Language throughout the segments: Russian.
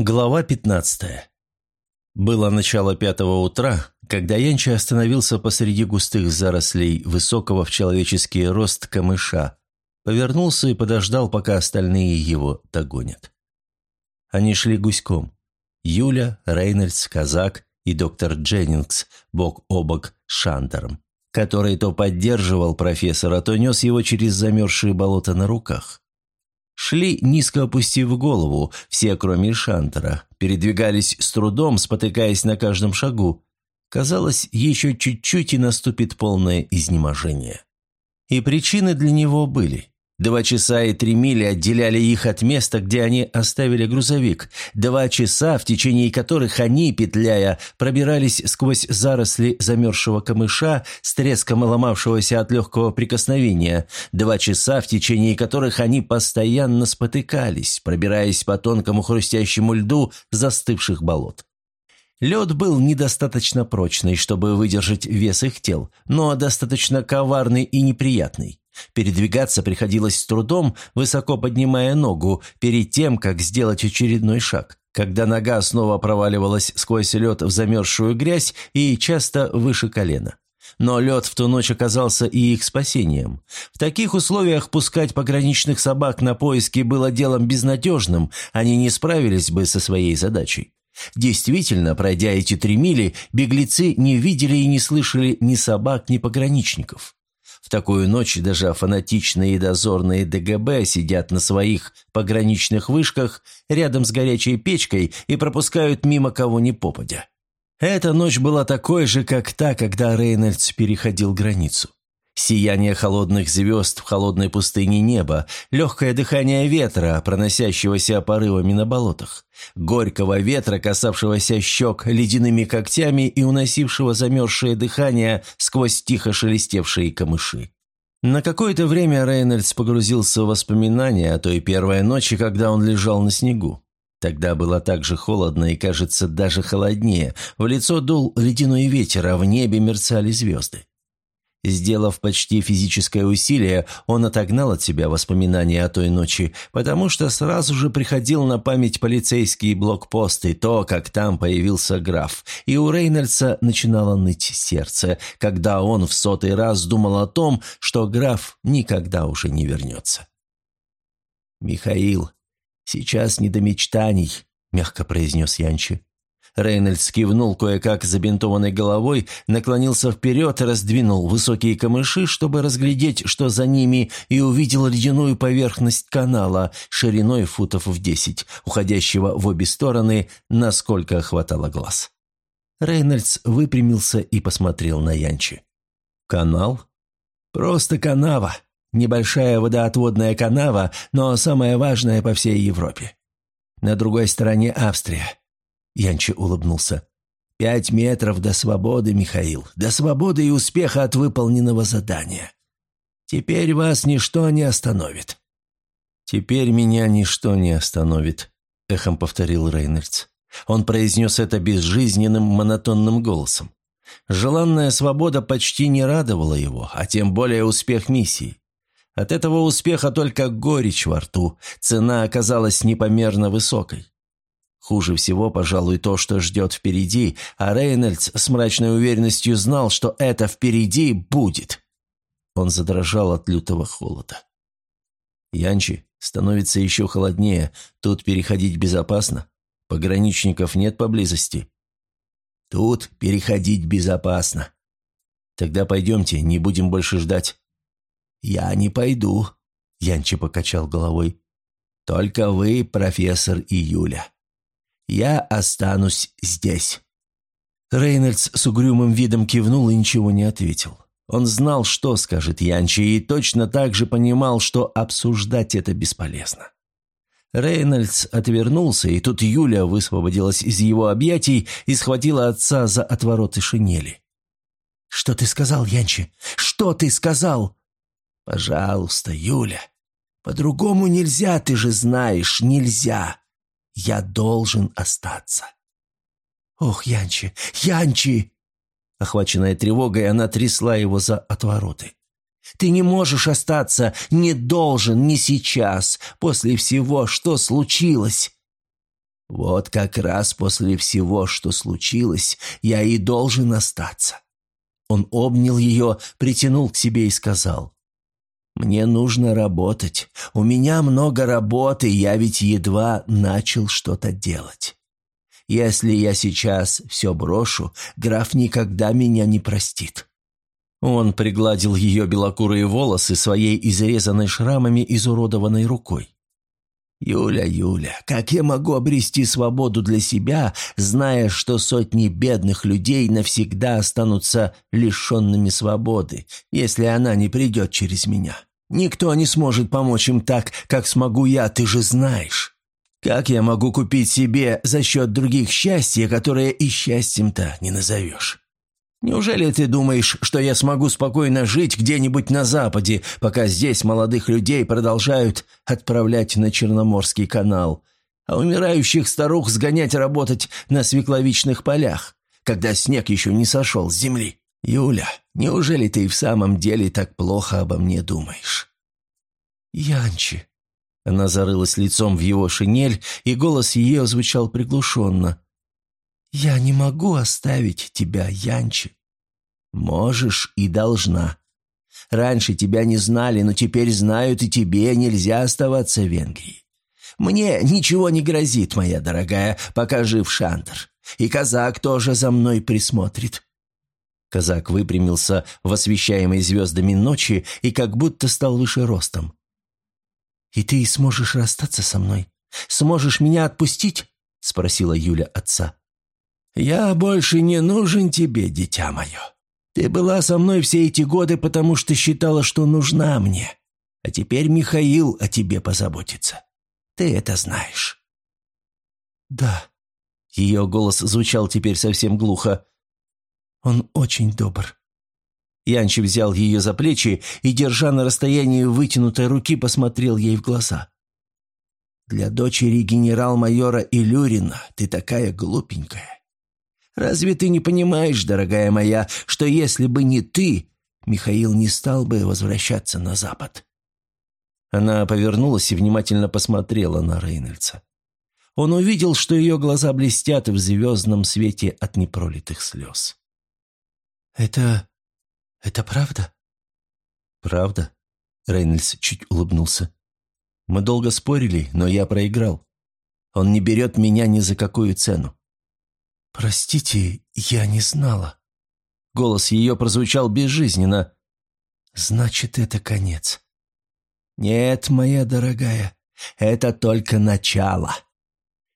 Глава 15. Было начало пятого утра, когда Янча остановился посреди густых зарослей высокого в человеческий рост камыша, повернулся и подождал, пока остальные его догонят. Они шли гуськом. Юля, Рейнольдс, Казак и доктор Дженнингс бок о бок с Шантером, который то поддерживал профессора, то нес его через замерзшие болота на руках. Шли, низко опустив голову, все, кроме Шантера, передвигались с трудом, спотыкаясь на каждом шагу. Казалось, еще чуть-чуть и наступит полное изнеможение. И причины для него были. Два часа и три мили отделяли их от места, где они оставили грузовик. Два часа, в течение которых они, петляя, пробирались сквозь заросли замерзшего камыша с треском ломавшегося от легкого прикосновения. Два часа, в течение которых они постоянно спотыкались, пробираясь по тонкому хрустящему льду застывших болот. Лед был недостаточно прочный, чтобы выдержать вес их тел, но достаточно коварный и неприятный. Передвигаться приходилось с трудом, высоко поднимая ногу, перед тем, как сделать очередной шаг, когда нога снова проваливалась сквозь лед в замерзшую грязь и часто выше колена. Но лед в ту ночь оказался и их спасением. В таких условиях пускать пограничных собак на поиски было делом безнадежным, они не справились бы со своей задачей. Действительно, пройдя эти три мили, беглецы не видели и не слышали ни собак, ни пограничников. В такую ночь даже фанатичные дозорные ДГБ сидят на своих пограничных вышках рядом с горячей печкой и пропускают мимо кого ни попадя. Эта ночь была такой же, как та, когда Рейнольдс переходил границу. Сияние холодных звезд в холодной пустыне неба, легкое дыхание ветра, проносящегося порывами на болотах, горького ветра, касавшегося щек ледяными когтями и уносившего замерзшее дыхание сквозь тихо шелестевшие камыши. На какое-то время Рейнольдс погрузился в воспоминания о той первой ночи, когда он лежал на снегу. Тогда было так же холодно и, кажется, даже холоднее. В лицо дул ледяной ветер, а в небе мерцали звезды. Сделав почти физическое усилие, он отогнал от себя воспоминания о той ночи, потому что сразу же приходил на память полицейские блокпосты, то, как там появился граф, и у Рейнольдса начинало ныть сердце, когда он в сотый раз думал о том, что граф никогда уже не вернется. «Михаил, сейчас не до мечтаний», — мягко произнес Янчи. Рейнольдс кивнул кое-как забинтованной головой, наклонился вперед, раздвинул высокие камыши, чтобы разглядеть, что за ними, и увидел ледяную поверхность канала шириной футов в десять, уходящего в обе стороны, насколько хватало глаз. Рейнольдс выпрямился и посмотрел на Янчи. «Канал? Просто канава. Небольшая водоотводная канава, но самая важная по всей Европе. На другой стороне Австрия. Янчи улыбнулся. «Пять метров до свободы, Михаил, до свободы и успеха от выполненного задания. Теперь вас ничто не остановит». «Теперь меня ничто не остановит», — эхом повторил Рейнольдс. Он произнес это безжизненным монотонным голосом. Желанная свобода почти не радовала его, а тем более успех миссии. От этого успеха только горечь во рту, цена оказалась непомерно высокой. Хуже всего, пожалуй, то, что ждет впереди, а Рейнольдс с мрачной уверенностью знал, что это впереди будет. Он задрожал от лютого холода. «Янчи, становится еще холоднее. Тут переходить безопасно. Пограничников нет поблизости». «Тут переходить безопасно». «Тогда пойдемте, не будем больше ждать». «Я не пойду», — Янчи покачал головой. «Только вы, профессор и Юля». Я останусь здесь». Рейнольдс с угрюмым видом кивнул и ничего не ответил. Он знал, что скажет Янчи, и точно так же понимал, что обсуждать это бесполезно. Рейнольдс отвернулся, и тут Юля высвободилась из его объятий и схватила отца за отвороты шинели. «Что ты сказал, Янчи? Что ты сказал?» «Пожалуйста, Юля. По-другому нельзя, ты же знаешь, нельзя. Я должен остаться. «Ох, Янчи! Янчи!» Охваченная тревогой, она трясла его за отвороты. «Ты не можешь остаться, не должен, не сейчас, после всего, что случилось!» Вот как раз после всего, что случилось, я и должен остаться. Он обнял ее, притянул к себе и сказал, «Мне нужно работать. У меня много работы, я ведь едва начал что-то делать. Если я сейчас все брошу, граф никогда меня не простит». Он пригладил ее белокурые волосы своей изрезанной шрамами изуродованной рукой. «Юля, Юля, как я могу обрести свободу для себя, зная, что сотни бедных людей навсегда останутся лишенными свободы, если она не придет через меня? Никто не сможет помочь им так, как смогу я, ты же знаешь. Как я могу купить себе за счет других счастье, которое и счастьем-то не назовешь?» Неужели ты думаешь, что я смогу спокойно жить где-нибудь на Западе, пока здесь молодых людей продолжают отправлять на Черноморский канал, а умирающих старух сгонять работать на свекловичных полях, когда снег еще не сошел с земли? Юля, неужели ты и в самом деле так плохо обо мне думаешь?» «Янчи». Она зарылась лицом в его шинель, и голос ее звучал приглушенно. «Я не могу оставить тебя, Янчи». «Можешь и должна. Раньше тебя не знали, но теперь знают, и тебе нельзя оставаться в Венгрии. Мне ничего не грозит, моя дорогая, пока жив Шантер. И казак тоже за мной присмотрит». Казак выпрямился в освещаемой звездами ночи и как будто стал выше ростом. «И ты сможешь расстаться со мной? Сможешь меня отпустить?» — спросила Юля отца. «Я больше не нужен тебе, дитя мое. Ты была со мной все эти годы, потому что считала, что нужна мне. А теперь Михаил о тебе позаботится. Ты это знаешь». «Да». Ее голос звучал теперь совсем глухо. «Он очень добр». Янчи взял ее за плечи и, держа на расстоянии вытянутой руки, посмотрел ей в глаза. «Для дочери генерал-майора Илюрина ты такая глупенькая. Разве ты не понимаешь, дорогая моя, что если бы не ты, Михаил не стал бы возвращаться на запад?» Она повернулась и внимательно посмотрела на Рейнольдса. Он увидел, что ее глаза блестят в звездном свете от непролитых слез. «Это... это правда?» «Правда?» — Рейнольдс чуть улыбнулся. «Мы долго спорили, но я проиграл. Он не берет меня ни за какую цену. «Простите, я не знала». Голос ее прозвучал безжизненно. «Значит, это конец». «Нет, моя дорогая, это только начало».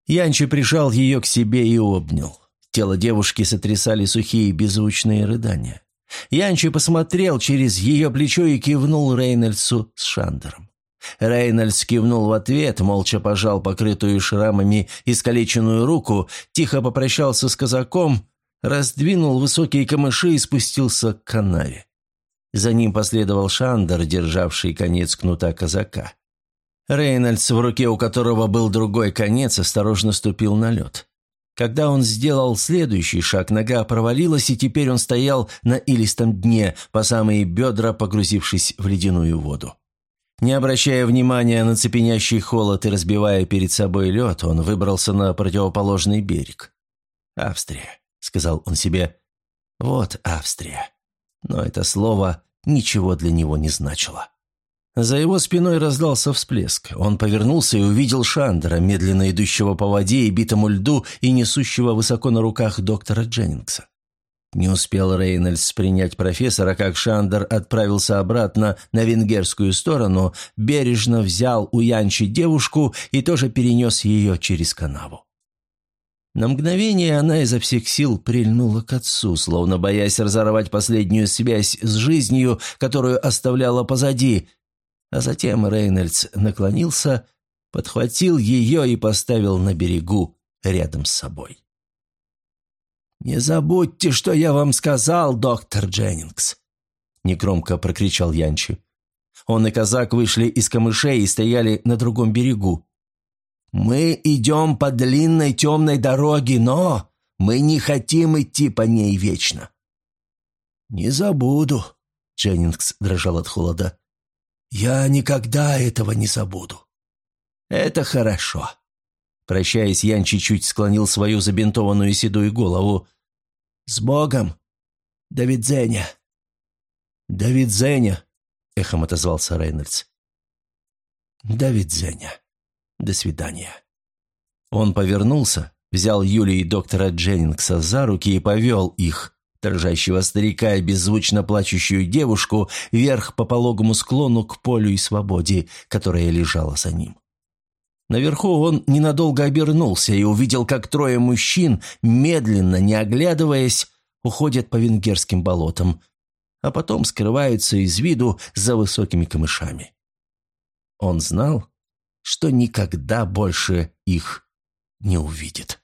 Янчи прижал ее к себе и обнял. Тело девушки сотрясали сухие беззвучные рыдания. Янчи посмотрел через ее плечо и кивнул Рейнольдсу с Шандером. Рейнольдс кивнул в ответ, молча пожал покрытую шрамами искалеченную руку, тихо попрощался с казаком, раздвинул высокие камыши и спустился к канаве. За ним последовал Шандер, державший конец кнута казака. Рейнольдс, в руке у которого был другой конец, осторожно ступил на лед. Когда он сделал следующий шаг, нога провалилась, и теперь он стоял на илистом дне, по самые бедра погрузившись в ледяную воду. Не обращая внимания на цепенящий холод и разбивая перед собой лед, он выбрался на противоположный берег. «Австрия», — сказал он себе, — «вот Австрия». Но это слово ничего для него не значило. За его спиной раздался всплеск. Он повернулся и увидел Шандера, медленно идущего по воде и битому льду и несущего высоко на руках доктора Дженнингса. Не успел Рейнольдс принять профессора, как Шандер отправился обратно на венгерскую сторону, бережно взял у Янчи девушку и тоже перенес ее через канаву. На мгновение она изо всех сил прильнула к отцу, словно боясь разорвать последнюю связь с жизнью, которую оставляла позади, а затем Рейнольдс наклонился, подхватил ее и поставил на берегу рядом с собой. «Не забудьте, что я вам сказал, доктор Дженнингс!» Негромко прокричал Янчи. Он и казак вышли из камышей и стояли на другом берегу. «Мы идем по длинной темной дороге, но мы не хотим идти по ней вечно». «Не забуду», — Дженнингс дрожал от холода. «Я никогда этого не забуду». «Это хорошо. Прощаясь, Ян чуть-чуть склонил свою забинтованную седую голову. «С Богом! Давид Зеня!» «Давид Зеня!» — эхом отозвался Рейнольдс. «Давид Зеня. До свидания». Он повернулся, взял Юли и доктора Дженнингса за руки и повел их, дрожащего старика и беззвучно плачущую девушку, вверх по пологому склону к полю и свободе, которая лежала за ним. Наверху он ненадолго обернулся и увидел, как трое мужчин, медленно, не оглядываясь, уходят по венгерским болотам, а потом скрываются из виду за высокими камышами. Он знал, что никогда больше их не увидит.